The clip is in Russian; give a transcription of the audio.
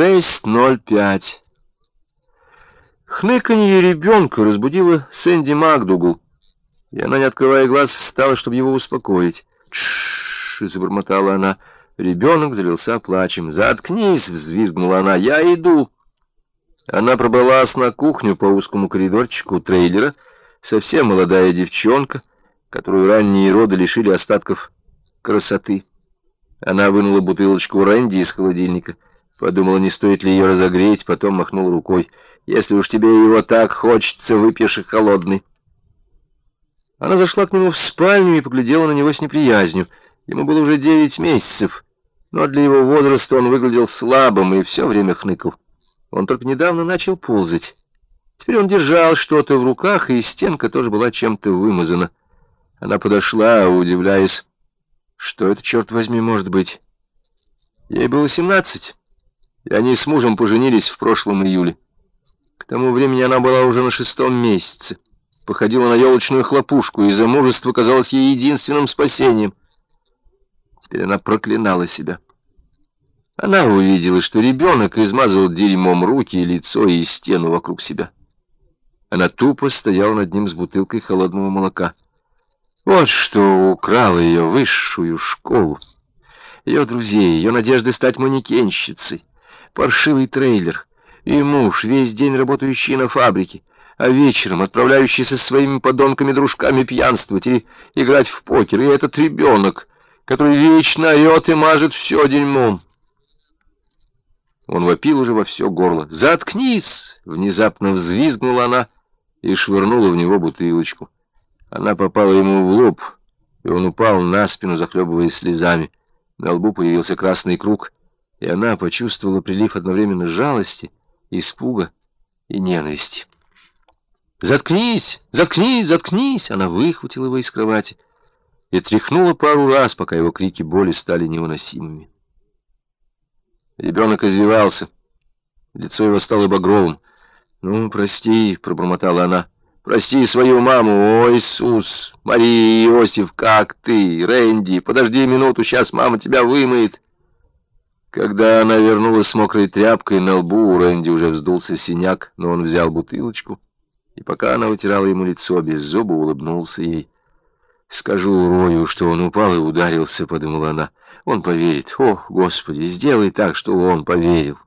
6.05. Хныканье ребенка разбудило Сэнди Макдугл, и она, не открывая глаз, встала, чтобы его успокоить. «Тш-ш-ш!» — забормотала она. Ребенок залился плачем. «Заткнись!» — взвизгнула она. «Я иду!» Она пробралась на кухню по узкому коридорчику трейлера, совсем молодая девчонка, которую ранние роды лишили остатков красоты. Она вынула бутылочку Рэнди из холодильника, подумала, не стоит ли ее разогреть, потом махнула рукой. «Если уж тебе его так хочется, выпьешь и холодный». Она зашла к нему в спальню и поглядела на него с неприязнью. Ему было уже девять месяцев, но для его возраста он выглядел слабым и все время хныкал. Он только недавно начал ползать. Теперь он держал что-то в руках, и стенка тоже была чем-то вымазана. Она подошла, удивляясь, что это, черт возьми, может быть. Ей было семнадцать, и они с мужем поженились в прошлом июле. К тому времени она была уже на шестом месяце. Походила на елочную хлопушку, и замужество казалось ей единственным спасением. Теперь она проклинала себя. Она увидела, что ребенок измазал дерьмом руки, лицо и стену вокруг себя. Она тупо стояла над ним с бутылкой холодного молока. Вот что украло ее высшую школу. Ее друзей, ее надежды стать манекенщицей, паршивый трейлер и муж, весь день работающий на фабрике, а вечером отправляющийся со своими подонками-дружками пьянствовать и играть в покер, и этот ребенок, который вечно орет и мажет все дерьмом. Он вопил уже во все горло. «Заткнись!» — внезапно взвизгнула она и швырнула в него бутылочку. Она попала ему в лоб, и он упал на спину, захлебываясь слезами. На лбу появился красный круг, и она почувствовала прилив одновременно жалости, испуга и ненависти. «Заткнись! Заткнись! Заткнись!» Она выхватила его из кровати и тряхнула пару раз, пока его крики боли стали невыносимыми. Ребенок извивался. Лицо его стало багровым. «Ну, прости», — пробормотала она. «Прости свою маму, о Иисус! Мария Иосиф, как ты? Рэнди, подожди минуту, сейчас мама тебя вымоет». Когда она вернулась с мокрой тряпкой на лбу, у Рэнди уже вздулся синяк, но он взял бутылочку, и пока она вытирала ему лицо, без зуба улыбнулся ей. «Скажу Рою, что он упал и ударился», — подумала она. Он поверит. Ох, Господи, сделай так, чтобы он поверил.